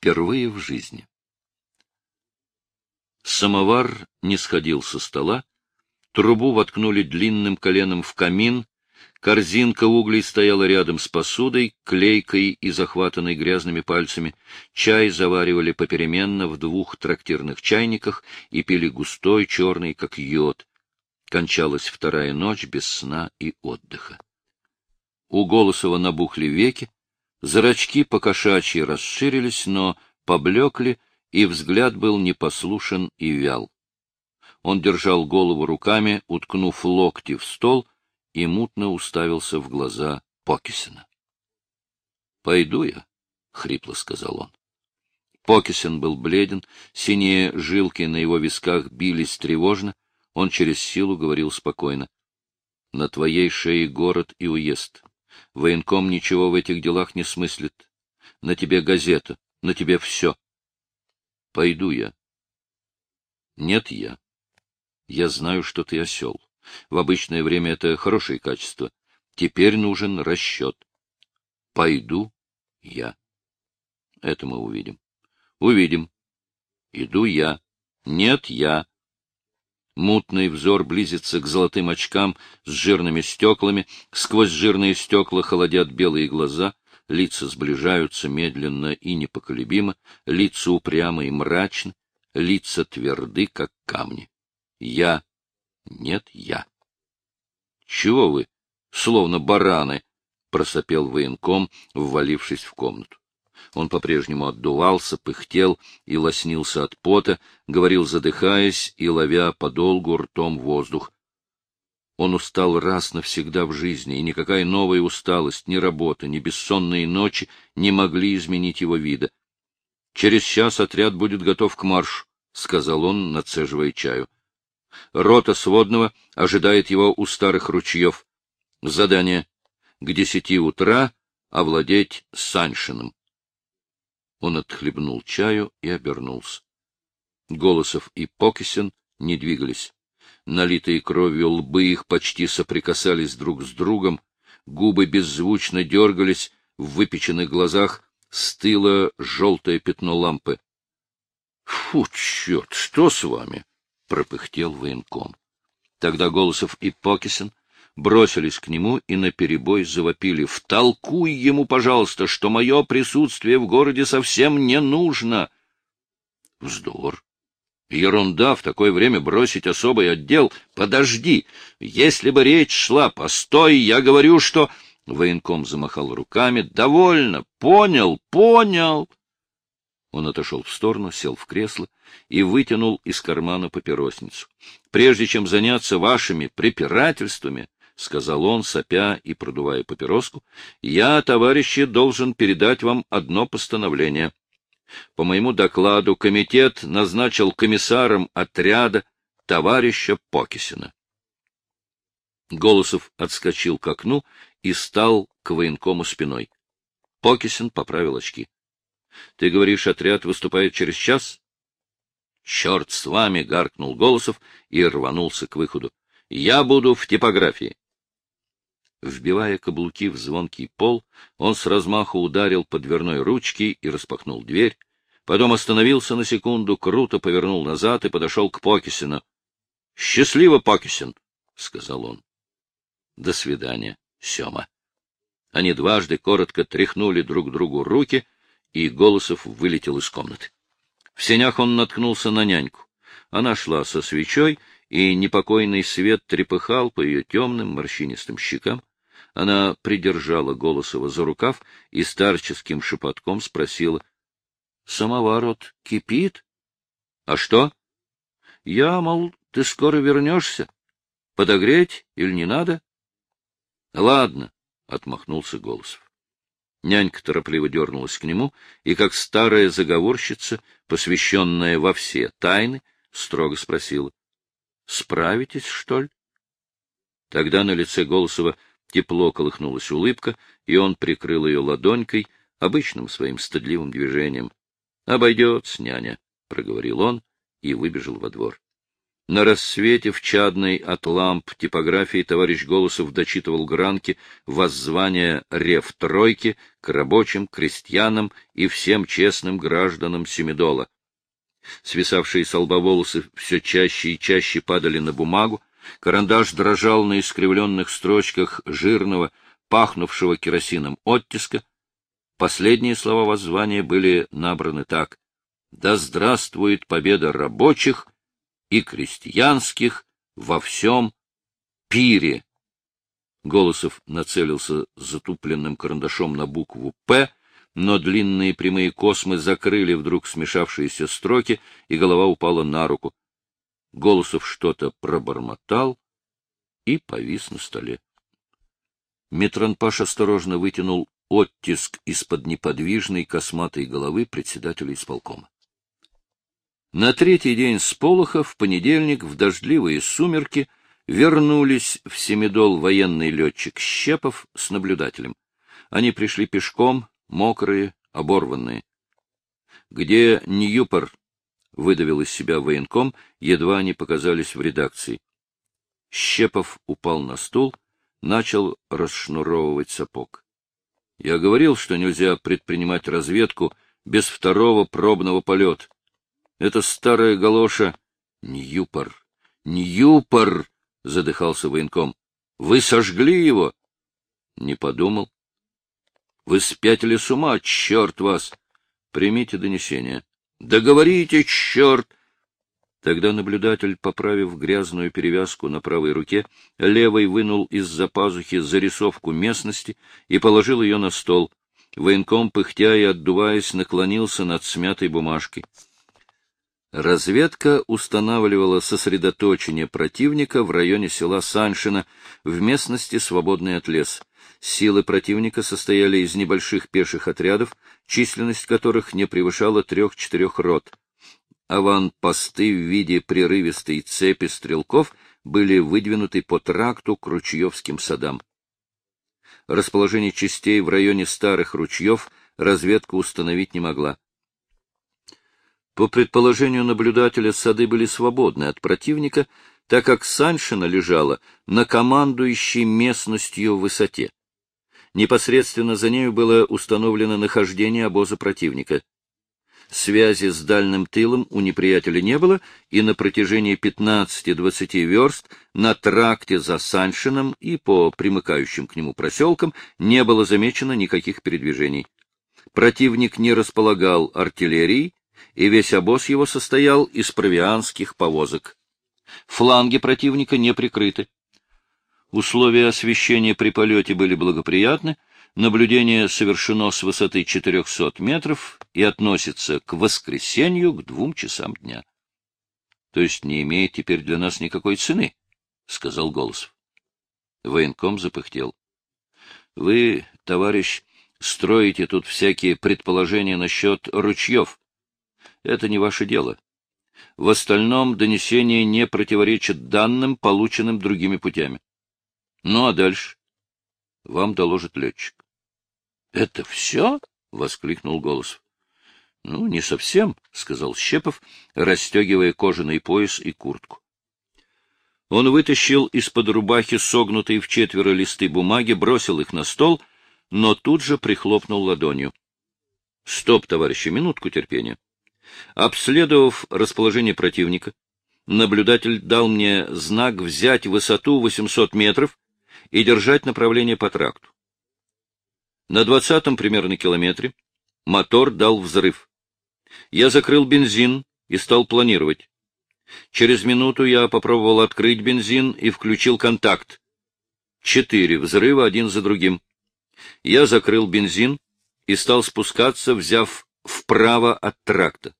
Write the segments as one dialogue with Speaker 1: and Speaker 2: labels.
Speaker 1: Впервые в жизни. Самовар не сходил со стола, трубу воткнули длинным коленом в камин, корзинка углей стояла рядом с посудой, клейкой и захватанной грязными пальцами, чай заваривали попеременно в двух трактирных чайниках и пили густой, черный, как йод. Кончалась вторая ночь без сна и отдыха. У Голосова набухли веки, зрачки покошачьи расширились, но поблекли, и взгляд был непослушен и вял. Он держал голову руками, уткнув локти в стол, и мутно уставился в глаза Покисина. — Пойду я, — хрипло сказал он. Покисин был бледен, синие жилки на его висках бились тревожно, он через силу говорил спокойно. — На твоей шее город и уезд. Военком ничего в этих делах не смыслит. На тебе газета, на тебе все. Пойду я. Нет я. Я знаю, что ты осел. В обычное время это хорошее качество. Теперь нужен расчет. Пойду я. Это мы увидим. Увидим. Иду я. Нет я. Мутный взор близится к золотым очкам с жирными стеклами, сквозь жирные стекла холодят белые глаза, лица сближаются медленно и непоколебимо, лица упрямы и мрачны, лица тверды, как камни. Я. Нет, я. Чего вы, словно бараны, просопел военком, ввалившись в комнату. Он по-прежнему отдувался, пыхтел и лоснился от пота, говорил, задыхаясь и ловя подолгу ртом воздух. Он устал раз навсегда в жизни, и никакая новая усталость, ни работа, ни бессонные ночи не могли изменить его вида. — Через час отряд будет готов к маршу, — сказал он, нацеживая чаю. Рота сводного ожидает его у старых ручьев. Задание — к десяти утра овладеть Саншиным. Он отхлебнул чаю и обернулся. Голосов и Покисен не двигались. Налитые кровью лбы их почти соприкасались друг с другом, губы беззвучно дергались, в выпеченных глазах стыло желтое пятно лампы. — Фу, черт, что с вами? — пропыхтел военком. Тогда Голосов и Покисен бросились к нему и наперебой завопили. — Втолкуй ему, пожалуйста, что мое присутствие в городе совсем не нужно. Вздор. Ерунда в такое время бросить особый отдел. Подожди, если бы речь шла, постой, я говорю, что... Военком замахал руками. Довольно, понял, понял. Он отошел в сторону, сел в кресло и вытянул из кармана папиросницу. Прежде чем заняться вашими препирательствами, — сказал он, сопя и продувая папироску, — я, товарищи, должен передать вам одно постановление. По моему докладу комитет назначил комиссаром отряда товарища Покисина. Голосов отскочил к окну и стал к военкому спиной. Покисин поправил очки. — Ты говоришь, отряд выступает через час? — Черт с вами! — гаркнул Голосов и рванулся к выходу. — Я буду в типографии. Вбивая каблуки в звонкий пол, он с размаху ударил по дверной ручке и распахнул дверь. Потом остановился на секунду, круто повернул назад и подошел к Покисину. — Счастливо, Покисин! — сказал он. — До свидания, Сема. Они дважды коротко тряхнули друг другу руки, и Голосов вылетел из комнаты. В сенях он наткнулся на няньку. Она шла со свечой, и непокойный свет трепыхал по ее темным морщинистым щекам. Она придержала Голосова за рукав и старческим шепотком спросила. — Самовар от кипит? — А что? — Я, мол, ты скоро вернешься. Подогреть или не надо? — Ладно, — отмахнулся Голосов. Нянька торопливо дернулась к нему и, как старая заговорщица, посвященная во все тайны, строго спросила. — Справитесь, что ли? Тогда на лице Голосова Тепло колыхнулась улыбка, и он прикрыл ее ладонькой, обычным своим стыдливым движением. — Обойдется, няня, — проговорил он и выбежал во двор. На рассвете в чадной от ламп типографии товарищ Голосов дочитывал гранки воззвания рев тройки к рабочим, крестьянам и всем честным гражданам Семидола. Свисавшие с лба волосы все чаще и чаще падали на бумагу, карандаш дрожал на искривленных строчках жирного, пахнувшего керосином оттиска. Последние слова воззвания были набраны так. «Да здравствует победа рабочих!» и крестьянских во всем пире. Голосов нацелился затупленным карандашом на букву «П», но длинные прямые космы закрыли вдруг смешавшиеся строки, и голова упала на руку. Голосов что-то пробормотал и повис на столе. Метронпаш осторожно вытянул оттиск из-под неподвижной косматой головы председателя исполкома. На третий день с Полоха в понедельник в дождливые сумерки вернулись в Семидол военный летчик Щепов с наблюдателем. Они пришли пешком, мокрые, оборванные. — Где Ньюпор? — выдавил из себя военком, едва они показались в редакции. Щепов упал на стул, начал расшнуровывать сапог. Я говорил, что нельзя предпринимать разведку без второго пробного полета. Это старая галоша. Ньюпор, Ньюпор, задыхался военком. Вы сожгли его? Не подумал. Вы спятили с ума, черт вас! Примите донесение. Договорите, черт! Тогда наблюдатель, поправив грязную перевязку на правой руке, левой вынул из-за пазухи зарисовку местности и положил ее на стол. Военком, пыхтя и отдуваясь, наклонился над смятой бумажкой. Разведка устанавливала сосредоточение противника в районе села Саншина в местности, свободной от лес. Силы противника состояли из небольших пеших отрядов, численность которых не превышала трех-четырех рот. Аванпосты в виде прерывистой цепи стрелков были выдвинуты по тракту к ручьевским садам. Расположение частей в районе старых ручьев разведка установить не могла. По предположению наблюдателя, сады были свободны от противника, так как Саншина лежала на командующей местностью высоте. Непосредственно за нею было установлено нахождение обоза противника. Связи с дальним тылом у неприятеля не было, и на протяжении 15-20 верст на тракте за Саншином и по примыкающим к нему проселкам не было замечено никаких передвижений. Противник не располагал артиллерией, и весь обоз его состоял из провианских повозок. Фланги противника не прикрыты. Условия освещения при полете были благоприятны, наблюдение совершено с высоты 400 метров и относится к воскресенью к двум часам дня. — То есть не имеет теперь для нас никакой цены, — сказал Голосов. Военком запыхтел. — Вы, товарищ, строите тут всякие предположения насчет ручьев это не ваше дело. В остальном донесение не противоречит данным, полученным другими путями. Ну а дальше? Вам доложит летчик. — Это все? — воскликнул голос. — Ну, не совсем, — сказал Щепов, расстегивая кожаный пояс и куртку. Он вытащил из-под рубахи согнутые в четверо листы бумаги, бросил их на стол, но тут же прихлопнул ладонью. — Стоп, товарищи, минутку терпения. Обследовав расположение противника, наблюдатель дал мне знак взять высоту 800 метров и держать направление по тракту. На двадцатом примерно километре мотор дал взрыв. Я закрыл бензин и стал планировать. Через минуту я попробовал открыть бензин и включил контакт. Четыре взрыва один за другим. Я закрыл бензин и стал спускаться, взяв вправо от тракта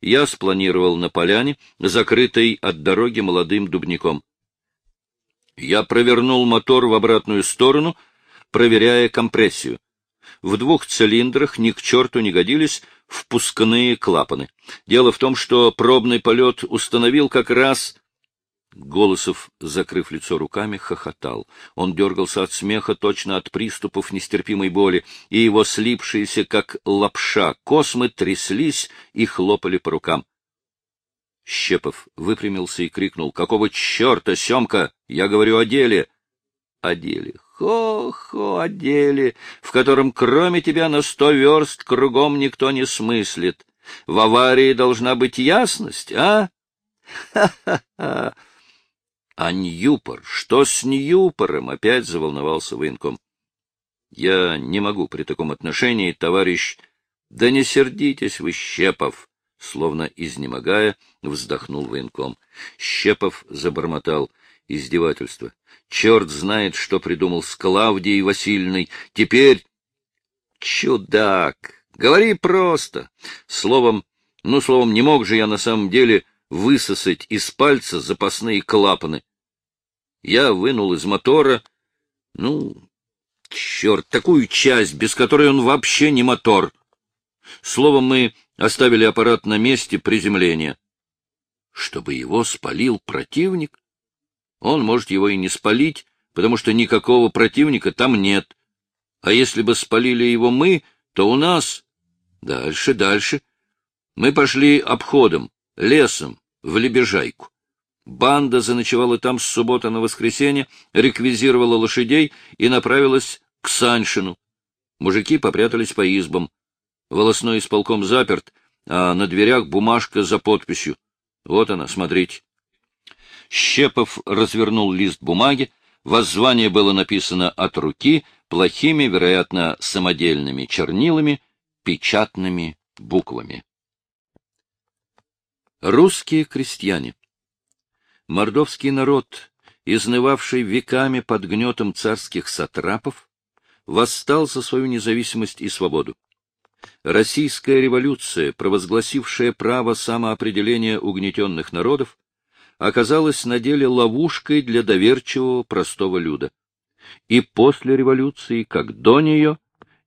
Speaker 1: я спланировал на поляне, закрытой от дороги молодым дубником. Я провернул мотор в обратную сторону, проверяя компрессию. В двух цилиндрах ни к черту не годились впускные клапаны. Дело в том, что пробный полет установил как раз Голосов, закрыв лицо руками, хохотал. Он дергался от смеха, точно от приступов нестерпимой боли, и его слипшиеся, как лапша, космы тряслись и хлопали по рукам. Щепов выпрямился и крикнул. — Какого черта, Семка? Я говорю о деле. — О деле. Хо-хо, о деле, в котором кроме тебя на сто верст кругом никто не смыслит. В аварии должна быть ясность, а? Ха-ха-ха! А Ньюпор? Что с Ньюпором? Опять заволновался военком. Я не могу при таком отношении, товарищ... Да не сердитесь вы, Щепов! Словно изнемогая, вздохнул военком. Щепов забормотал издевательство. Черт знает, что придумал с Клавдией Васильевной. Теперь... Чудак! Говори просто. Словом, ну, словом, не мог же я на самом деле высосать из пальца запасные клапаны. Я вынул из мотора, ну, черт, такую часть, без которой он вообще не мотор. Словом, мы оставили аппарат на месте приземления. Чтобы его спалил противник? Он может его и не спалить, потому что никакого противника там нет. А если бы спалили его мы, то у нас... Дальше, дальше. Мы пошли обходом, лесом, в Лебежайку. Банда заночевала там с субботы на воскресенье, реквизировала лошадей и направилась к Саншину. Мужики попрятались по избам. Волосной исполком заперт, а на дверях бумажка за подписью. Вот она, смотрите. Щепов развернул лист бумаги. Воззвание было написано от руки, плохими, вероятно, самодельными чернилами, печатными буквами. Русские крестьяне Мордовский народ, изнывавший веками под гнетом царских сатрапов, восстал за свою независимость и свободу. Российская революция, провозгласившая право самоопределения угнетенных народов, оказалась на деле ловушкой для доверчивого простого люда. И после революции, как до нее,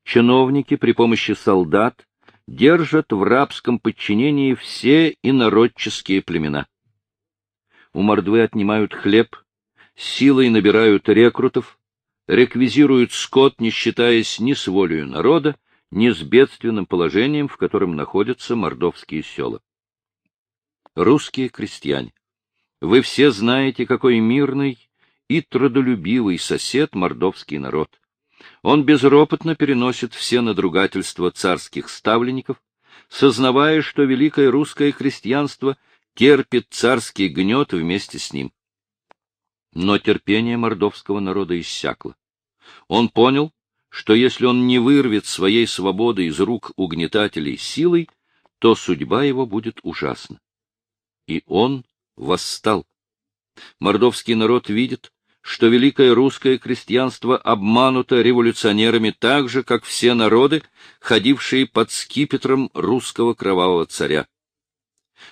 Speaker 1: чиновники при помощи солдат держат в рабском подчинении все инородческие племена. У мордвы отнимают хлеб, силой набирают рекрутов, реквизируют скот, не считаясь ни с волею народа, ни с бедственным положением, в котором находятся мордовские села. Русские крестьяне, вы все знаете, какой мирный и трудолюбивый сосед мордовский народ. Он безропотно переносит все надругательства царских ставленников, сознавая, что великое русское крестьянство терпит царский гнет вместе с ним. Но терпение мордовского народа иссякло. Он понял, что если он не вырвет своей свободы из рук угнетателей силой, то судьба его будет ужасна. И он восстал. Мордовский народ видит, что великое русское крестьянство обмануто революционерами так же, как все народы, ходившие под скипетром русского кровавого царя.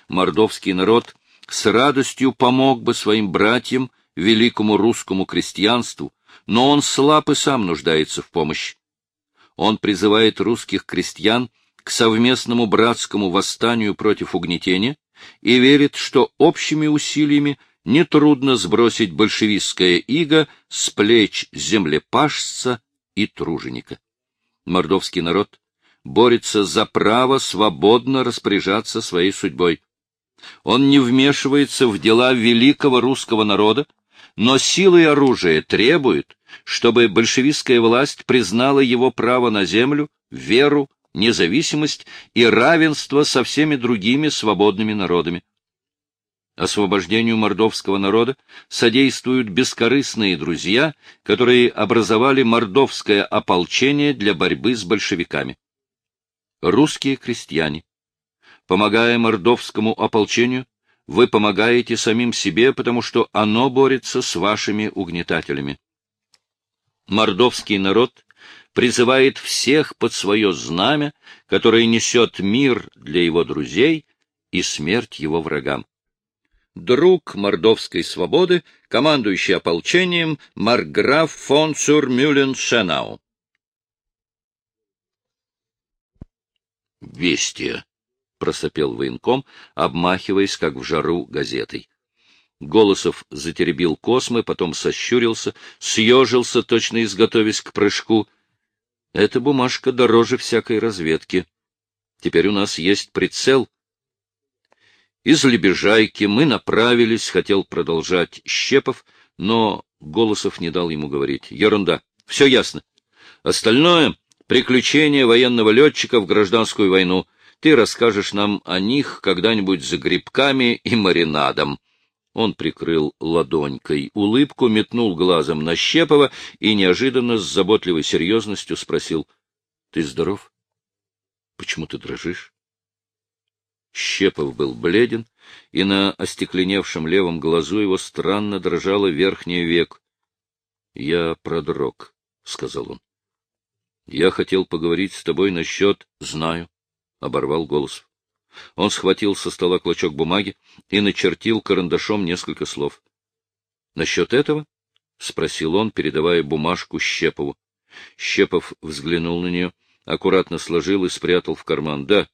Speaker 1: Мордовский народ с радостью помог бы своим братьям, великому русскому крестьянству, но он слаб и сам нуждается в помощи. Он призывает русских крестьян к совместному братскому восстанию против угнетения и верит, что общими усилиями нетрудно сбросить большевистское иго с плеч землепашца и труженика. Мордовский народ борется за право свободно распоряжаться своей судьбой. Он не вмешивается в дела великого русского народа, но силой оружия требует, чтобы большевистская власть признала его право на землю, веру, независимость и равенство со всеми другими свободными народами. Освобождению мордовского народа содействуют бескорыстные друзья, которые образовали мордовское ополчение для борьбы с большевиками. Русские крестьяне. Помогая мордовскому ополчению, вы помогаете самим себе, потому что оно борется с вашими угнетателями. Мордовский народ призывает всех под свое знамя, которое несет мир для его друзей и смерть его врагам друг мордовской свободы, командующий ополчением Марграф фон Цурмюлен-Шенау. «Вестие!» — просопел военком, обмахиваясь, как в жару, газетой. Голосов затеребил космы, потом сощурился, съежился, точно изготовясь к прыжку. Эта бумажка дороже всякой разведки. Теперь у нас есть прицел, Из Лебежайки мы направились, хотел продолжать Щепов, но Голосов не дал ему говорить. Ерунда. Все ясно. Остальное — приключения военного летчика в гражданскую войну. Ты расскажешь нам о них когда-нибудь за грибками и маринадом. Он прикрыл ладонькой улыбку, метнул глазом на Щепова и неожиданно с заботливой серьезностью спросил. — Ты здоров? Почему ты дрожишь? Щепов был бледен, и на остекленевшем левом глазу его странно дрожало верхний век. — Я продрог, — сказал он. — Я хотел поговорить с тобой насчет... — Знаю, — оборвал голос. Он схватил со стола клочок бумаги и начертил карандашом несколько слов. — Насчет этого? — спросил он, передавая бумажку Щепову. Щепов взглянул на нее, аккуратно сложил и спрятал в карман. — Да,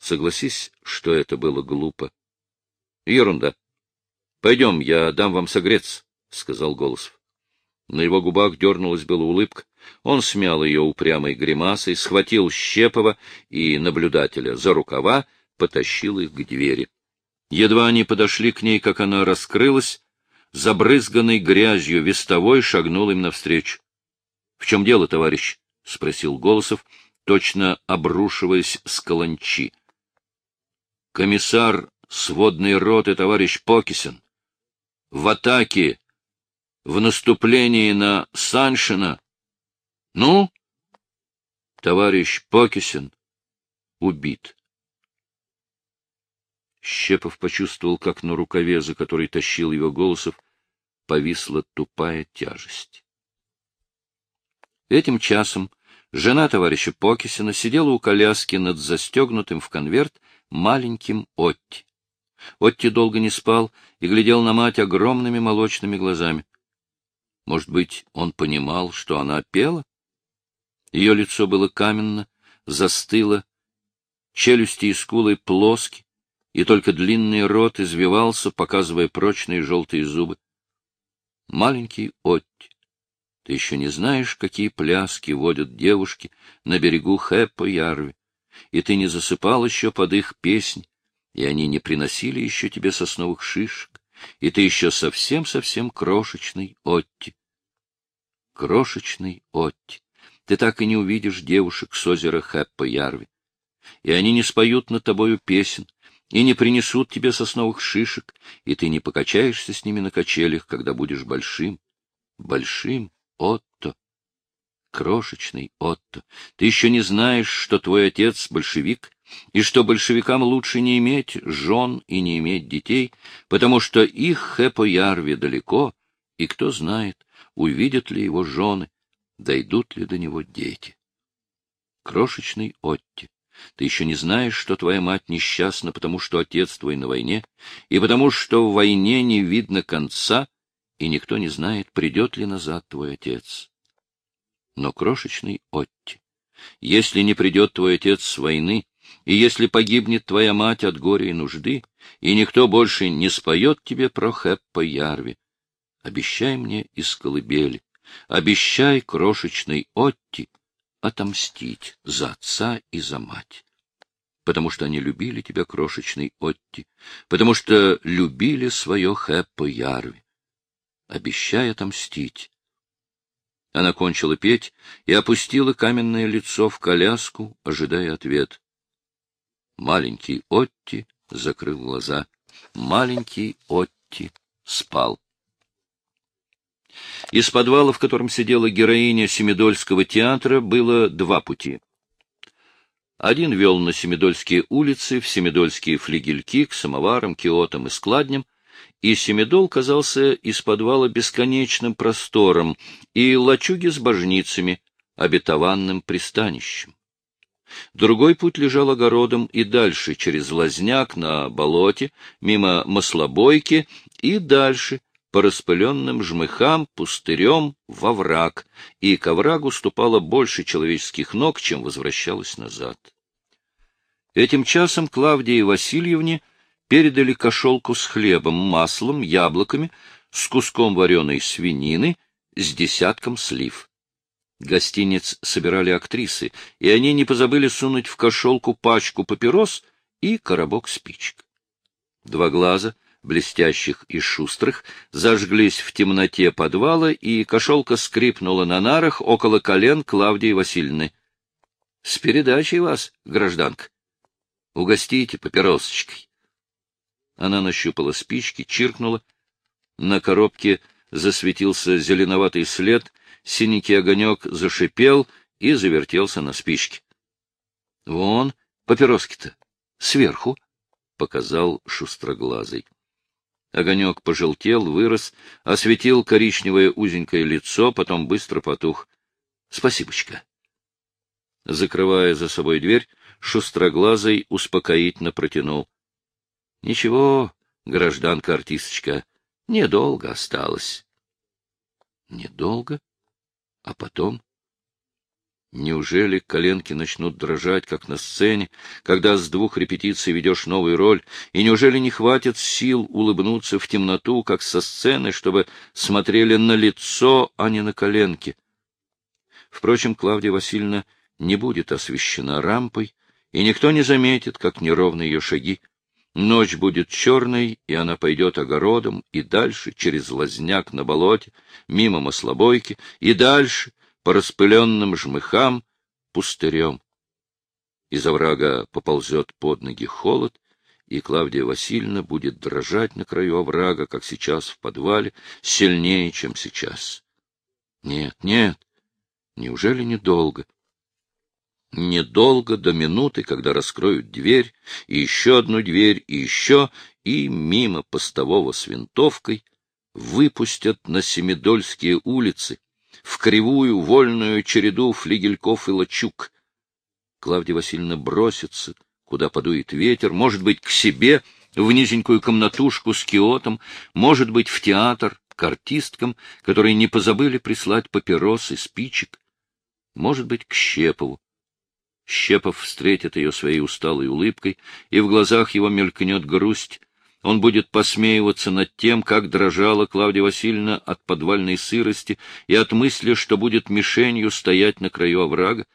Speaker 1: Согласись, что это было глупо. — Ерунда. — Пойдем, я дам вам согреться, — сказал Голосов. На его губах дернулась была улыбка. Он смял ее упрямой гримасой, схватил Щепова и наблюдателя за рукава, потащил их к двери. Едва они подошли к ней, как она раскрылась, забрызганный грязью вестовой шагнул им навстречу. — В чем дело, товарищ? — спросил Голосов, точно обрушиваясь с каланчи комиссар сводной роты товарищ Покисин в атаке, в наступлении на Саншина. Ну, товарищ Покисин убит. Щепов почувствовал, как на рукаве, за который тащил его Голосов, повисла тупая тяжесть. Этим часом жена товарища Покисина сидела у коляски над застегнутым в конверт маленьким Отти. Отти долго не спал и глядел на мать огромными молочными глазами. Может быть, он понимал, что она пела? Ее лицо было каменно, застыло, челюсти и скулы плоски, и только длинный рот извивался, показывая прочные желтые зубы. Маленький Отти, ты еще не знаешь, какие пляски водят девушки на берегу Хэппо-Ярви и ты не засыпал еще под их песнь, и они не приносили еще тебе сосновых шишек, и ты еще совсем-совсем крошечный Отти. Крошечный Отти. Ты так и не увидишь девушек с озера Хэппа-Ярви. И они не споют над тобою песен, и не принесут тебе сосновых шишек, и ты не покачаешься с ними на качелях, когда будешь большим, большим Отто крошечный Отто, ты еще не знаешь, что твой отец большевик, и что большевикам лучше не иметь жен и не иметь детей, потому что их Хэпо-Ярве далеко, и кто знает, увидят ли его жены, дойдут ли до него дети. Крошечный Отти, ты еще не знаешь, что твоя мать несчастна, потому что отец твой на войне, и потому что в войне не видно конца, и никто не знает, придет ли назад твой отец но крошечный Отти. Если не придет твой отец с войны, и если погибнет твоя мать от горя и нужды, и никто больше не споет тебе про Хэппа Ярви, обещай мне из колыбели, обещай, крошечный Отти, отомстить за отца и за мать. Потому что они любили тебя, крошечный Отти, потому что любили свое Хэппа Ярви. Обещай отомстить, она кончила петь и опустила каменное лицо в коляску, ожидая ответ. Маленький Отти закрыл глаза. Маленький Отти спал. Из подвала, в котором сидела героиня Семидольского театра, было два пути. Один вел на Семидольские улицы, в Семидольские флигельки, к самоварам, киотам и складням, и Семидол казался из подвала бесконечным простором и лачуги с божницами, обетованным пристанищем. Другой путь лежал огородом и дальше, через лазняк на болоте, мимо маслобойки и дальше, по распыленным жмыхам, пустырем, во враг, и к оврагу ступало больше человеческих ног, чем возвращалось назад. Этим часом Клавдии Васильевне передали кошелку с хлебом, маслом, яблоками, с куском вареной свинины, с десятком слив. Гостиниц собирали актрисы, и они не позабыли сунуть в кошелку пачку папирос и коробок спичек. Два глаза, блестящих и шустрых, зажглись в темноте подвала, и кошелка скрипнула на нарах около колен Клавдии Васильевны. — С передачей вас, гражданка. Угостите папиросочкой. Она нащупала спички, чиркнула. На коробке засветился зеленоватый след, синенький огонек зашипел и завертелся на спичке. — Вон, папироски-то, сверху, — показал шустроглазый. Огонек пожелтел, вырос, осветил коричневое узенькое лицо, потом быстро потух. — Спасибочка. Закрывая за собой дверь, шустроглазый успокоительно протянул. — Ничего, гражданка-артисточка, недолго осталось. — Недолго? А потом? Неужели коленки начнут дрожать, как на сцене, когда с двух репетиций ведешь новую роль, и неужели не хватит сил улыбнуться в темноту, как со сцены, чтобы смотрели на лицо, а не на коленки? Впрочем, Клавдия Васильевна не будет освещена рампой, и никто не заметит, как неровны ее шаги. Ночь будет черной, и она пойдет огородом, и дальше, через лазняк на болоте, мимо маслобойки, и дальше, по распыленным жмыхам пустырем. Из оврага поползет под ноги холод, и Клавдия Васильевна будет дрожать на краю оврага, как сейчас в подвале, сильнее, чем сейчас. Нет, нет, неужели недолго? Недолго до минуты, когда раскроют дверь, и еще одну дверь, и еще, и мимо постового с винтовкой выпустят на Семидольские улицы, в кривую вольную череду флигельков и лачуг. Клавдия Васильевна бросится, куда подует ветер, может быть, к себе, в низенькую комнатушку с киотом, может быть, в театр, к артисткам, которые не позабыли прислать папирос и спичек, может быть, к Щепову. Щепов встретит ее своей усталой улыбкой, и в глазах его мелькнет грусть, он будет посмеиваться над тем, как дрожала Клавдия Васильевна от подвальной сырости и от мысли, что будет мишенью стоять на краю оврага.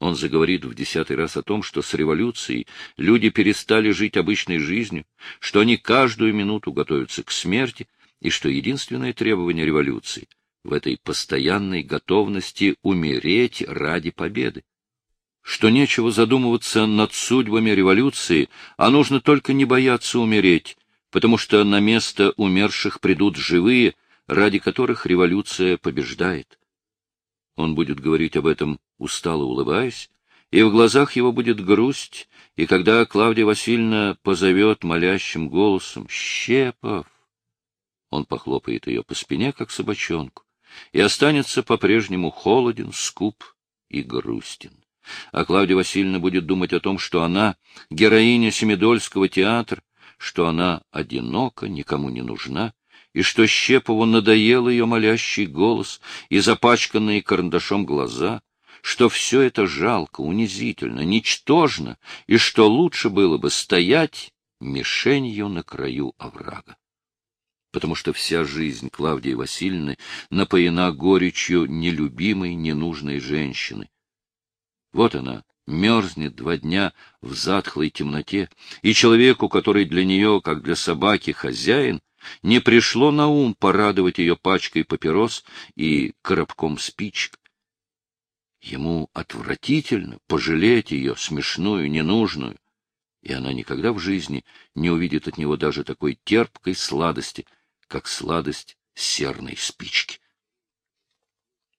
Speaker 1: Он заговорит в десятый раз о том, что с революцией люди перестали жить обычной жизнью, что они каждую минуту готовятся к смерти, и что единственное требование революции в этой постоянной готовности умереть ради победы что нечего задумываться над судьбами революции, а нужно только не бояться умереть, потому что на место умерших придут живые, ради которых революция побеждает. Он будет говорить об этом, устало улыбаясь, и в глазах его будет грусть, и когда Клавдия Васильевна позовет молящим голосом «Щепов!», он похлопает ее по спине, как собачонку, и останется по-прежнему холоден, скуп и грустен а Клавдия Васильевна будет думать о том, что она героиня Семидольского театра, что она одинока, никому не нужна, и что Щепову надоел ее молящий голос и запачканные карандашом глаза, что все это жалко, унизительно, ничтожно, и что лучше было бы стоять мишенью на краю оврага. Потому что вся жизнь Клавдии Васильевны напоена горечью нелюбимой, ненужной женщины, вот она, мерзнет два дня в затхлой темноте, и человеку, который для нее, как для собаки, хозяин, не пришло на ум порадовать ее пачкой папирос и коробком спичек. Ему отвратительно пожалеть ее, смешную, ненужную, и она никогда в жизни не увидит от него даже такой терпкой сладости, как сладость серной спички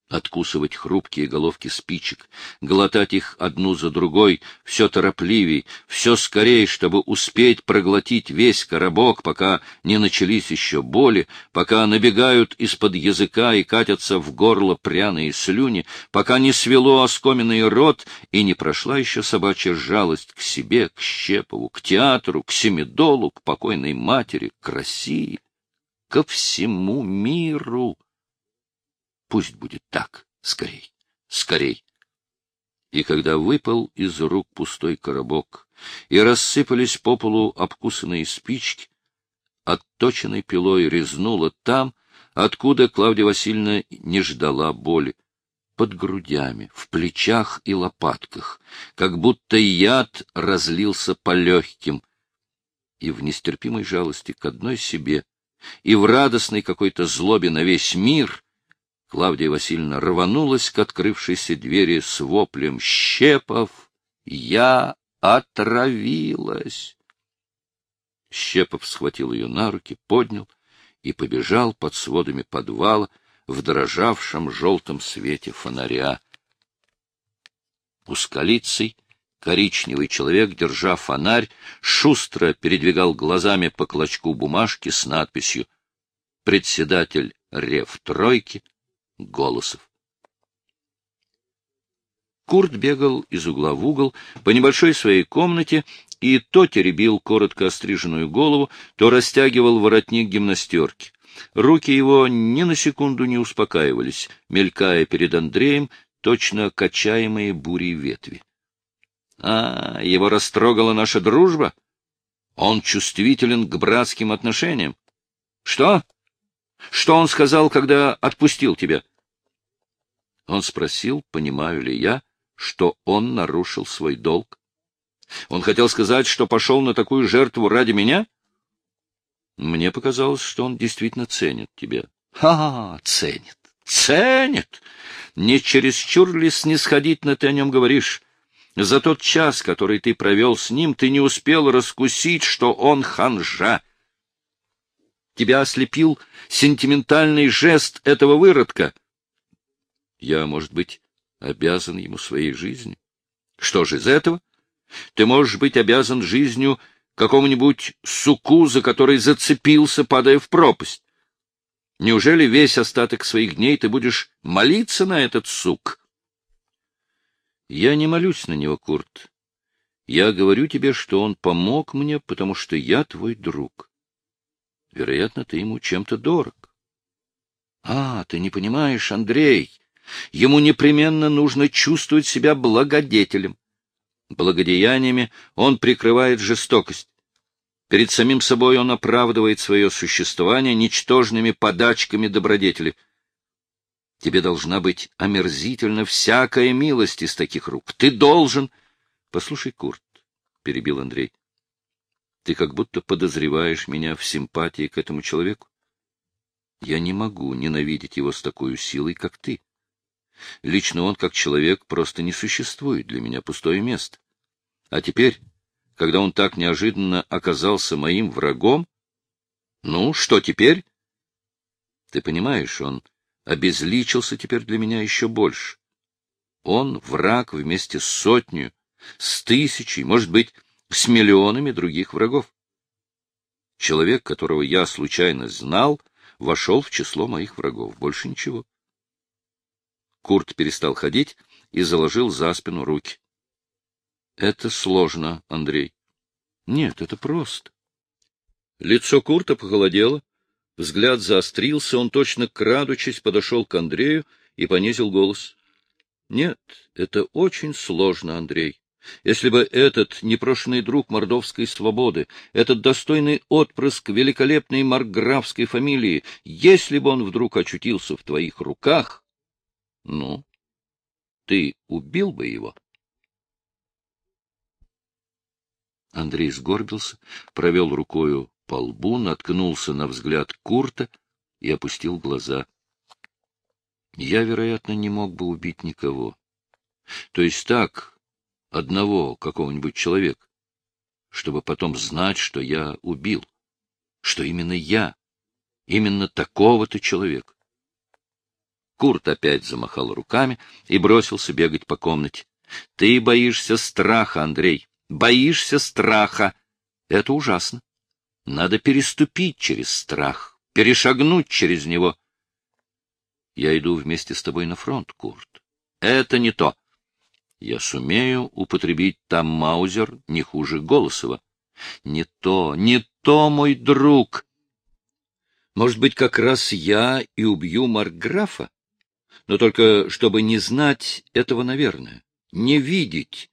Speaker 1: откусывать хрупкие головки спичек, глотать их одну за другой, все торопливей, все скорее, чтобы успеть проглотить весь коробок, пока не начались еще боли, пока набегают из-под языка и катятся в горло пряные слюни, пока не свело оскоменный рот и не прошла еще собачья жалость к себе, к Щепову, к театру, к Семидолу, к покойной матери, к России, ко всему миру. Пусть будет так, скорей, скорей. И когда выпал из рук пустой коробок, и рассыпались по полу обкусанные спички, отточенной пилой резнула там, откуда Клавдия Васильевна не ждала боли, под грудями, в плечах и лопатках, как будто яд разлился по легким. и в нестерпимой жалости к одной себе, и в радостной какой-то злобе на весь мир, Клавдия Васильевна рванулась к открывшейся двери с воплем «Щепов! Я отравилась!» Щепов схватил ее на руки, поднял и побежал под сводами подвала в дрожавшем желтом свете фонаря. Ускалицей коричневый человек, держа фонарь, шустро передвигал глазами по клочку бумажки с надписью «Председатель Рев Тройки Голосов». Курт бегал из угла в угол по небольшой своей комнате и то теребил коротко остриженную голову, то растягивал воротник гимнастерки. Руки его ни на секунду не успокаивались, мелькая перед Андреем точно качаемые бурей ветви. А, его растрогала наша дружба? Он чувствителен к братским отношениям. Что? Что он сказал, когда отпустил тебя? Он спросил, понимаю ли я, что он нарушил свой долг. Он хотел сказать, что пошел на такую жертву ради меня? Мне показалось, что он действительно ценит тебя. А, ценит, ценит! Не чересчур ли снисходительно ты о нем говоришь? За тот час, который ты провел с ним, ты не успел раскусить, что он ханжа. Тебя ослепил сентиментальный жест этого выродка. Я, может быть, обязан ему своей жизнью. Что же из этого? Ты можешь быть обязан жизнью какому-нибудь суку, за который зацепился, падая в пропасть. Неужели весь остаток своих дней ты будешь молиться на этот сук? Я не молюсь на него, Курт. Я говорю тебе, что он помог мне, потому что я твой друг. Вероятно, ты ему чем-то дорог. А, ты не понимаешь, Андрей. Ему непременно нужно чувствовать себя благодетелем. Благодеяниями он прикрывает жестокость. Перед самим собой он оправдывает свое существование ничтожными подачками добродетели — Тебе должна быть омерзительна всякая милость из таких рук. Ты должен... — Послушай, Курт, — перебил Андрей, — ты как будто подозреваешь меня в симпатии к этому человеку. Я не могу ненавидеть его с такой силой, как ты. Лично он, как человек, просто не существует для меня пустое место. А теперь, когда он так неожиданно оказался моим врагом, ну, что теперь? Ты понимаешь, он обезличился теперь для меня еще больше. Он враг вместе с сотней, с тысячей, может быть, с миллионами других врагов. Человек, которого я случайно знал, вошел в число моих врагов. Больше ничего. Курт перестал ходить и заложил за спину руки. — Это сложно, Андрей. — Нет, это просто. Лицо Курта похолодело, Взгляд заострился, он точно крадучись подошел к Андрею и понизил голос. — Нет, это очень сложно, Андрей. Если бы этот непрошенный друг мордовской свободы, этот достойный отпрыск великолепной марграфской фамилии, если бы он вдруг очутился в твоих руках, ну, ты убил бы его? Андрей сгорбился, провел рукою по лбу, наткнулся на взгляд Курта и опустил глаза. Я, вероятно, не мог бы убить никого. То есть так, одного какого-нибудь человека, чтобы потом знать, что я убил, что именно я, именно такого-то человека. Курт опять замахал руками и бросился бегать по комнате. — Ты боишься страха, Андрей, боишься страха. Это ужасно. Надо переступить через страх, перешагнуть через него. Я иду вместе с тобой на фронт, Курт. Это не то. Я сумею употребить там Маузер не хуже Голосова. Не то, не то, мой друг. Может быть, как раз я и убью Маркграфа? Но только чтобы не знать этого, наверное, не видеть.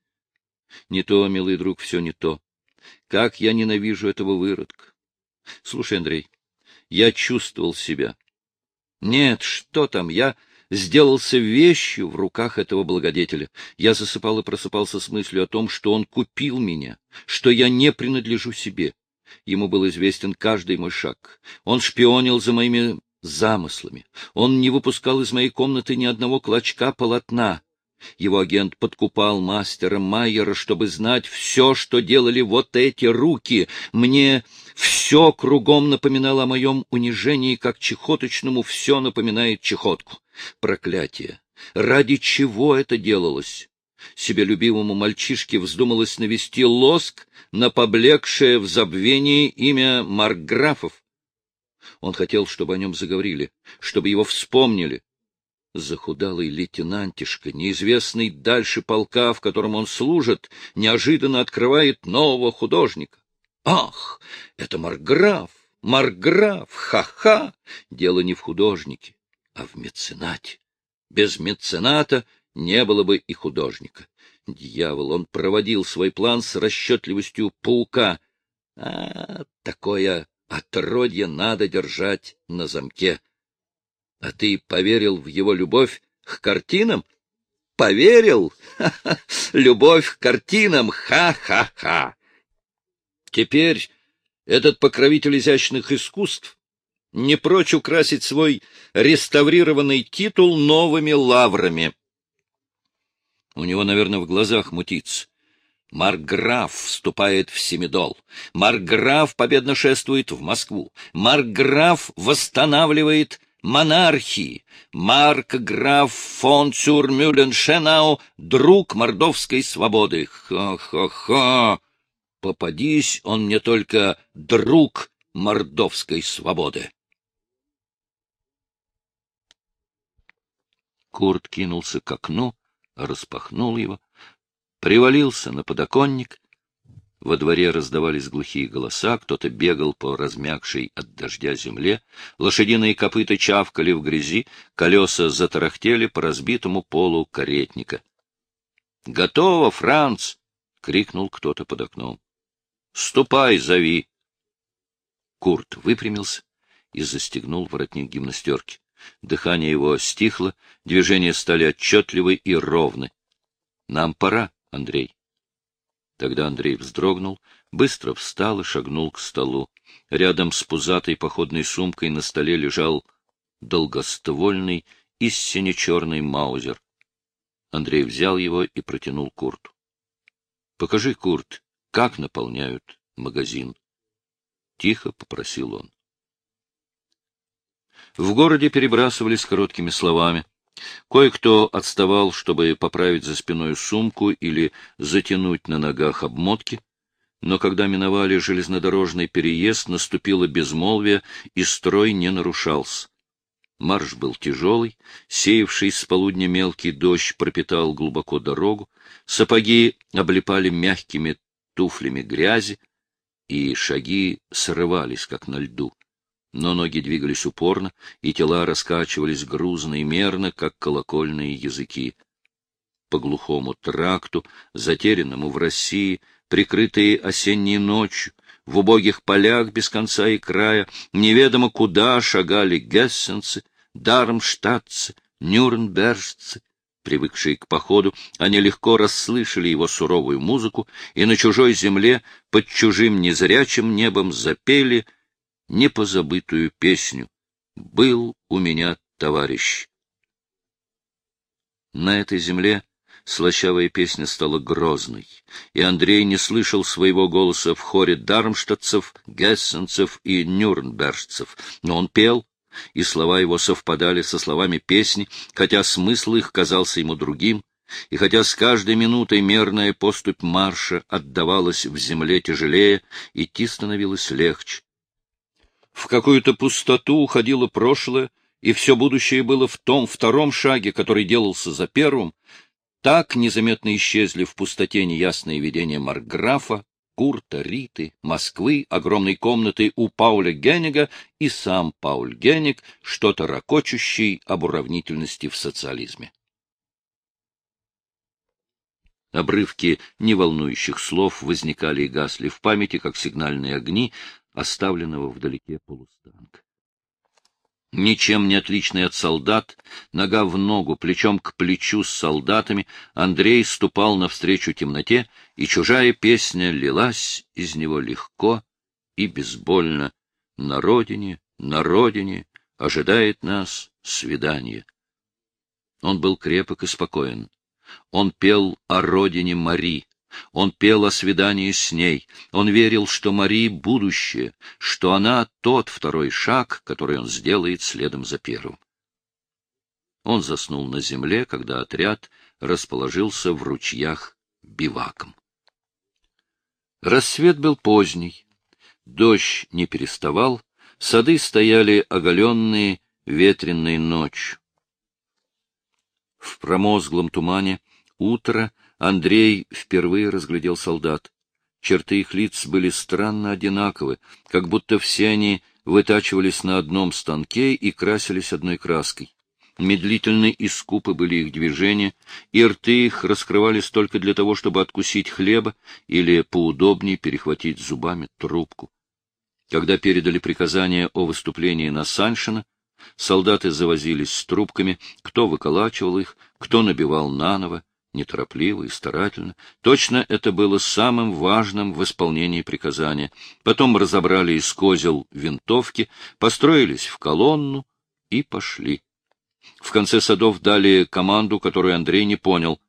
Speaker 1: Не то, милый друг, все не то. Как я ненавижу этого выродка! Слушай, Андрей, я чувствовал себя. Нет, что там, я сделался вещью в руках этого благодетеля. Я засыпал и просыпался с мыслью о том, что он купил меня, что я не принадлежу себе. Ему был известен каждый мой шаг. Он шпионил за моими замыслами. Он не выпускал из моей комнаты ни одного клочка полотна. Его агент подкупал мастера Майера, чтобы знать все, что делали вот эти руки. Мне все кругом напоминало о моем унижении, как чехоточному все напоминает чехотку. Проклятие! Ради чего это делалось? Себелюбивому мальчишке вздумалось навести лоск на поблекшее в забвении имя Маркграфов. Он хотел, чтобы о нем заговорили, чтобы его вспомнили. Захудалый лейтенантишка, неизвестный дальше полка, в котором он служит, неожиданно открывает нового художника. Ах, это Марграф, Марграф, ха-ха! Дело не в художнике, а в меценате. Без мецената не было бы и художника. Дьявол, он проводил свой план с расчетливостью паука. А, такое отродье надо держать на замке. А ты поверил в его любовь к картинам? Поверил? Ха-ха! Любовь к картинам! Ха-ха-ха! Теперь этот покровитель изящных искусств не прочь украсить свой реставрированный титул новыми лаврами. У него, наверное, в глазах мутится. Марграф вступает в Семидол. Марграф победно шествует в Москву. Марграф восстанавливает монархии. Марк-граф фон Цюрмюлен-Шенау — друг мордовской свободы. Ха-ха-ха! Попадись, он мне только друг мордовской свободы. Курт кинулся к окну, распахнул его, привалился на подоконник. Во дворе раздавались глухие голоса, кто-то бегал по размягшей от дождя земле, лошадиные копыта чавкали в грязи, колеса затарахтели по разбитому полу каретника. — Готово, Франц! — крикнул кто-то под окном. — Ступай, зови! Курт выпрямился и застегнул воротник гимнастерки. Дыхание его стихло, движения стали отчетливы и ровны. — Нам пора, Андрей. Тогда Андрей вздрогнул, быстро встал и шагнул к столу. Рядом с пузатой походной сумкой на столе лежал долгоствольный и сине-черный маузер. Андрей взял его и протянул Курту. — Покажи, Курт, как наполняют магазин. Тихо попросил он. В городе перебрасывались короткими словами. Кое-кто отставал, чтобы поправить за спиной сумку или затянуть на ногах обмотки, но когда миновали железнодорожный переезд, наступило безмолвие, и строй не нарушался. Марш был тяжелый, сеявший с полудня мелкий дождь пропитал глубоко дорогу, сапоги облепали мягкими туфлями грязи, и шаги срывались, как на льду но ноги двигались упорно, и тела раскачивались грузно и мерно, как колокольные языки. По глухому тракту, затерянному в России, прикрытые осенней ночью, в убогих полях без конца и края, неведомо куда шагали гессенцы, дармштадтцы, нюрнбержцы. Привыкшие к походу, они легко расслышали его суровую музыку, и на чужой земле, под чужим незрячим небом запели — непозабытую песню «Был у меня товарищ». На этой земле слащавая песня стала грозной, и Андрей не слышал своего голоса в хоре дармштадтцев, гессенцев и нюрнбержцев, но он пел, и слова его совпадали со словами песни, хотя смысл их казался ему другим, и хотя с каждой минутой мерная поступь марша отдавалась в земле тяжелее, идти становилось легче, в какую-то пустоту уходило прошлое, и все будущее было в том втором шаге, который делался за первым, так незаметно исчезли в пустоте неясные видения Марграфа, Курта, Риты, Москвы, огромной комнаты у Пауля Геннига и сам Пауль Генниг, что-то ракочущий об уравнительности в социализме. Обрывки неволнующих слов возникали и гасли в памяти, как сигнальные огни, оставленного вдалеке полустанка. Ничем не отличный от солдат, нога в ногу, плечом к плечу с солдатами, Андрей ступал навстречу темноте, и чужая песня лилась из него легко и безбольно. На родине, на родине ожидает нас свидание. Он был крепок и спокоен. Он пел о родине Мари. Он пел о свидании с ней. Он верил, что Мари — будущее, что она — тот второй шаг, который он сделает следом за первым. Он заснул на земле, когда отряд расположился в ручьях биваком. Рассвет был поздний. Дождь не переставал, сады стояли оголенные ветренной ночью. В промозглом тумане утро Андрей впервые разглядел солдат. Черты их лиц были странно одинаковы, как будто все они вытачивались на одном станке и красились одной краской. Медлительны и скупы были их движения, и рты их раскрывались только для того, чтобы откусить хлеба или поудобнее перехватить зубами трубку. Когда передали приказание о выступлении на Саншина, солдаты завозились с трубками, кто выколачивал их, кто набивал наново, неторопливо и старательно. Точно это было самым важным в исполнении приказания. Потом разобрали из козел винтовки, построились в колонну и пошли. В конце садов дали команду, которую Андрей не понял.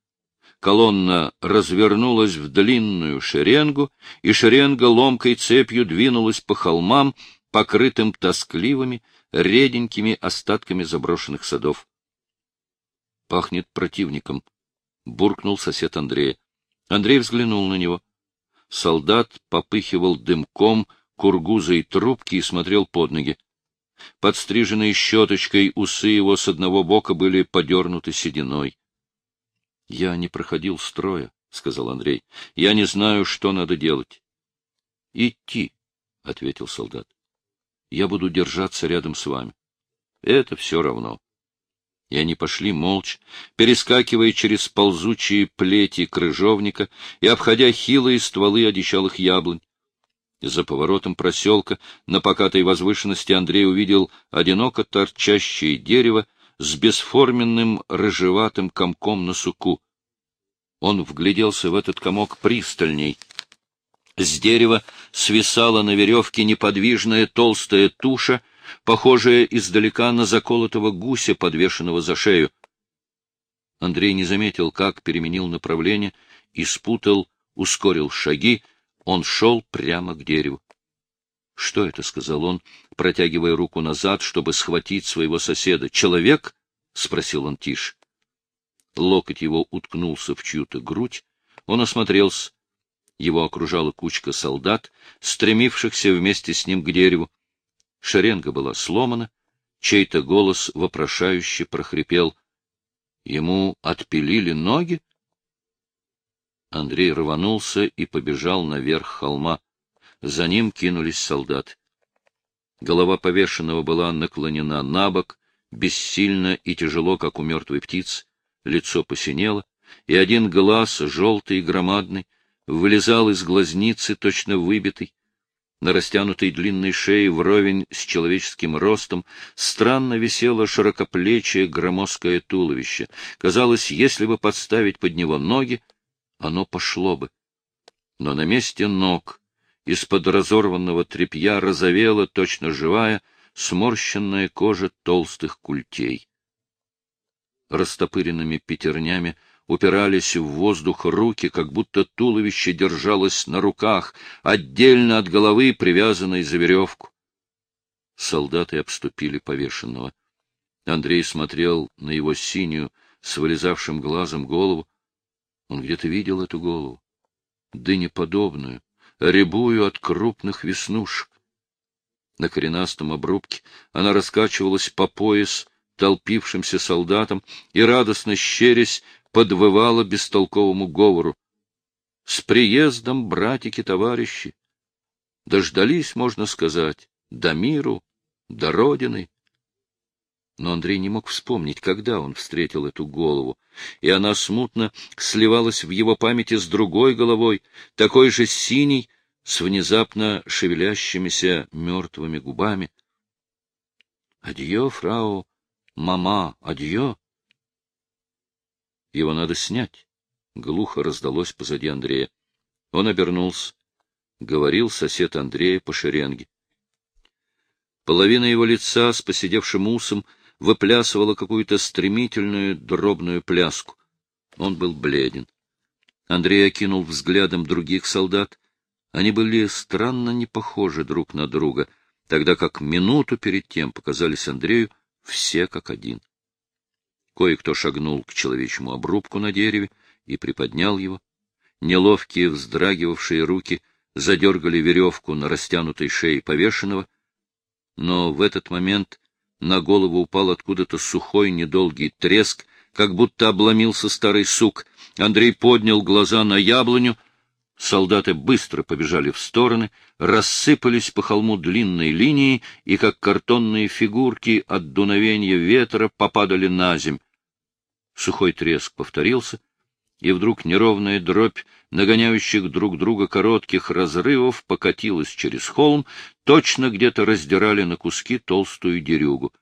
Speaker 1: Колонна развернулась в длинную шеренгу, и шеренга ломкой цепью двинулась по холмам, покрытым тоскливыми, реденькими остатками заброшенных садов. — Пахнет противником, — буркнул сосед Андрея. Андрей взглянул на него. Солдат попыхивал дымком кургузой трубки и смотрел под ноги. Подстриженные щеточкой усы его с одного бока были подернуты сединой. — Я не проходил строя, — сказал Андрей. — Я не знаю, что надо делать. — Идти, — ответил солдат. — Я буду держаться рядом с вами. Это все равно. И они пошли молча, перескакивая через ползучие плети крыжовника и обходя хилые стволы одичалых яблонь. За поворотом проселка на покатой возвышенности Андрей увидел одиноко торчащее дерево с бесформенным рыжеватым комком на суку. Он вгляделся в этот комок пристальней. С дерева свисала на веревке неподвижная толстая туша, похожая издалека на заколотого гуся, подвешенного за шею. Андрей не заметил, как переменил направление и спутал, ускорил шаги, он шел прямо к дереву. — Что это? — сказал он, протягивая руку назад, чтобы схватить своего соседа. — Человек? — спросил он тише. Локоть его уткнулся в чью-то грудь. Он осмотрелся. Его окружала кучка солдат, стремившихся вместе с ним к дереву. Шеренга была сломана. Чей-то голос вопрошающе прохрипел. Ему отпилили ноги? Андрей рванулся и побежал наверх холма. За ним кинулись солдаты. Голова повешенного была наклонена на бок, бессильно и тяжело, как у мертвой птицы. Лицо посинело, и один глаз, желтый и громадный, вылезал из глазницы, точно выбитый. На растянутой длинной шее, вровень с человеческим ростом, странно висело широкоплечие громоздкое туловище. Казалось, если бы подставить под него ноги, оно пошло бы. Но на месте ног из-под разорванного тряпья розовела, точно живая, сморщенная кожа толстых культей. Растопыренными пятернями упирались в воздух руки, как будто туловище держалось на руках, отдельно от головы, привязанной за веревку. Солдаты обступили повешенного. Андрей смотрел на его синюю, с вылезавшим глазом голову, он где-то видел эту голову, дынеподобную, рябую от крупных веснушек. На коренастом обрубке она раскачивалась по пояс толпившимся солдатам и, радостно щерясь, подвывала бестолковому говору. С приездом, братики-товарищи! Дождались, можно сказать, до миру, до родины. Но Андрей не мог вспомнить, когда он встретил эту голову, и она смутно сливалась в его памяти с другой головой, такой же синей, с внезапно шевелящимися мертвыми губами. — Адьё, фрау, мама, адьё. — Его надо снять, — глухо раздалось позади Андрея. Он обернулся. — говорил сосед Андрея по шеренге. Половина его лица с поседевшим усом выплясывала какую-то стремительную дробную пляску. Он был бледен. Андрей окинул взглядом других солдат. Они были странно не похожи друг на друга, тогда как минуту перед тем показались Андрею все как один. Кое-кто шагнул к человечьему обрубку на дереве и приподнял его. Неловкие вздрагивавшие руки задергали веревку на растянутой шее повешенного, но в этот момент на голову упал откуда-то сухой недолгий треск, как будто обломился старый сук. Андрей поднял глаза на яблоню. Солдаты быстро побежали в стороны, рассыпались по холму длинной линией и, как картонные фигурки от дуновения ветра, попадали на земь. Сухой треск повторился, и вдруг неровная дробь нагоняющих друг друга коротких разрывов покатилась через холм, точно где-то раздирали на куски толстую дерюгу.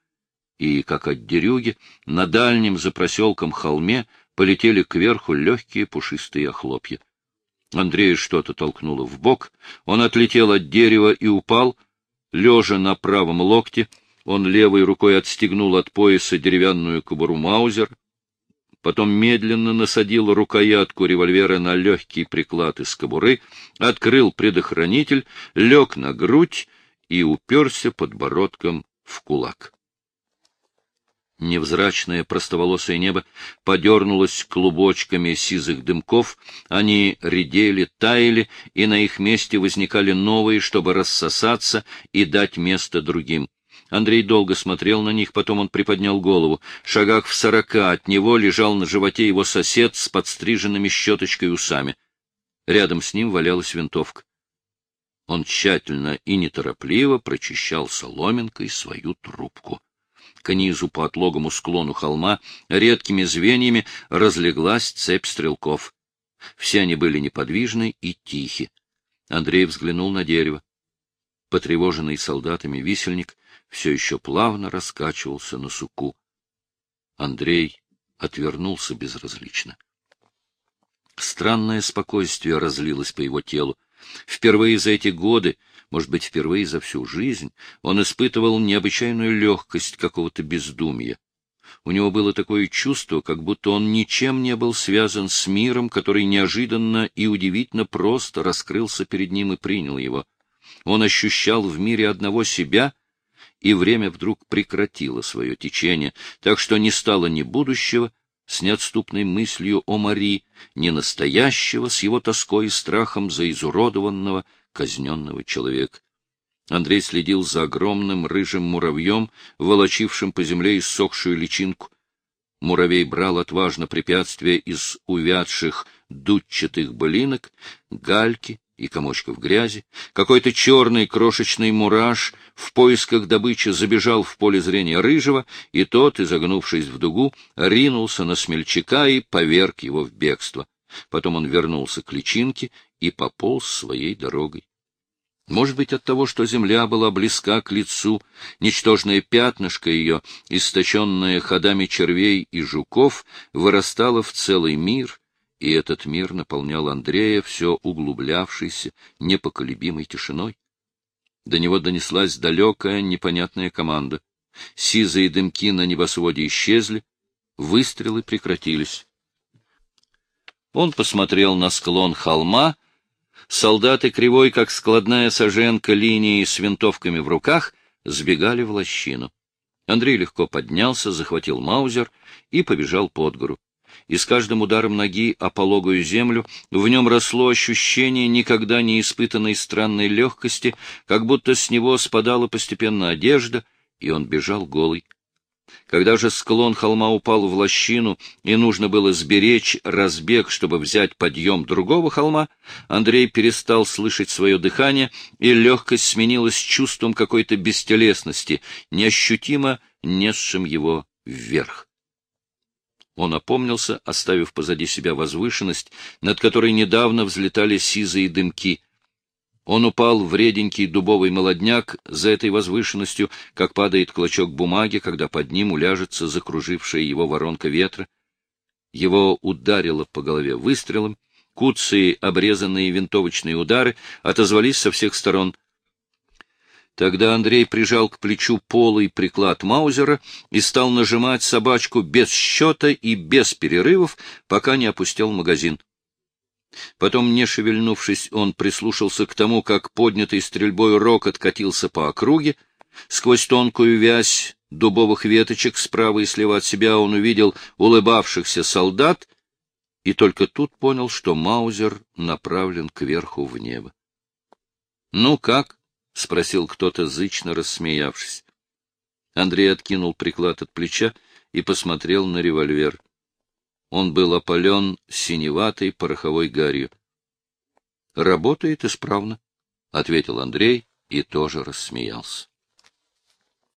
Speaker 1: И, как от дерюги, на дальнем за проселком холме полетели кверху легкие пушистые охлопья. Андрея что-то толкнуло в бок, он отлетел от дерева и упал, лежа на правом локте, он левой рукой отстегнул от пояса деревянную кобуру Маузер, потом медленно насадил рукоятку револьвера на легкий приклад из кобуры, открыл предохранитель, лег на грудь и уперся подбородком в кулак. Невзрачное простоволосое небо подернулось клубочками сизых дымков, они редели, таяли, и на их месте возникали новые, чтобы рассосаться и дать место другим. Андрей долго смотрел на них, потом он приподнял голову. Шагах в сорока от него лежал на животе его сосед с подстриженными щеточкой усами. Рядом с ним валялась винтовка. Он тщательно и неторопливо прочищал соломинкой свою трубку. К низу по отлогому склону холма редкими звеньями разлеглась цепь стрелков. Все они были неподвижны и тихи. Андрей взглянул на дерево. Потревоженный солдатами висельник все еще плавно раскачивался на суку. Андрей отвернулся безразлично. Странное спокойствие разлилось по его телу. Впервые за эти годы, может быть, впервые за всю жизнь, он испытывал необычайную легкость какого-то бездумья. У него было такое чувство, как будто он ничем не был связан с миром, который неожиданно и удивительно просто раскрылся перед ним и принял его. Он ощущал в мире одного себя — и время вдруг прекратило свое течение, так что не стало ни будущего с неотступной мыслью о Мари, ни настоящего с его тоской и страхом за изуродованного, казненного человека. Андрей следил за огромным рыжим муравьем, волочившим по земле иссохшую личинку. Муравей брал отважно препятствия из увядших дудчатых былинок, гальки, и комочков грязи, какой-то черный крошечный мураш в поисках добычи забежал в поле зрения рыжего, и тот, изогнувшись в дугу, ринулся на смельчака и поверг его в бегство. Потом он вернулся к личинке и пополз своей дорогой. Может быть, от того, что земля была близка к лицу, ничтожное пятнышко ее, источенное ходами червей и жуков, вырастало в целый мир — и этот мир наполнял Андрея все углублявшейся, непоколебимой тишиной. До него донеслась далекая, непонятная команда. Сизые дымки на небосводе исчезли, выстрелы прекратились. Он посмотрел на склон холма. Солдаты, кривой, как складная саженка линии с винтовками в руках, сбегали в лощину. Андрей легко поднялся, захватил маузер и побежал под гору и с каждым ударом ноги о пологую землю в нем росло ощущение никогда не испытанной странной легкости, как будто с него спадала постепенно одежда, и он бежал голый. Когда же склон холма упал в лощину, и нужно было сберечь разбег, чтобы взять подъем другого холма, Андрей перестал слышать свое дыхание, и легкость сменилась чувством какой-то бестелесности, неощутимо несшим его вверх. Он опомнился, оставив позади себя возвышенность, над которой недавно взлетали сизые дымки. Он упал в реденький дубовый молодняк за этой возвышенностью, как падает клочок бумаги, когда под ним уляжется закружившая его воронка ветра. Его ударило по голове выстрелом, Куцые, обрезанные винтовочные удары отозвались со всех сторон. Тогда Андрей прижал к плечу полый приклад Маузера и стал нажимать собачку без счета и без перерывов, пока не опустил магазин. Потом, не шевельнувшись, он прислушался к тому, как поднятый стрельбой рог откатился по округе. Сквозь тонкую вязь дубовых веточек справа и слева от себя он увидел улыбавшихся солдат и только тут понял, что Маузер направлен кверху в небо. — Ну как? — спросил кто-то, зычно рассмеявшись. Андрей откинул приклад от плеча и посмотрел на револьвер. Он был опален синеватой пороховой гарью. — Работает исправно, — ответил Андрей и тоже рассмеялся.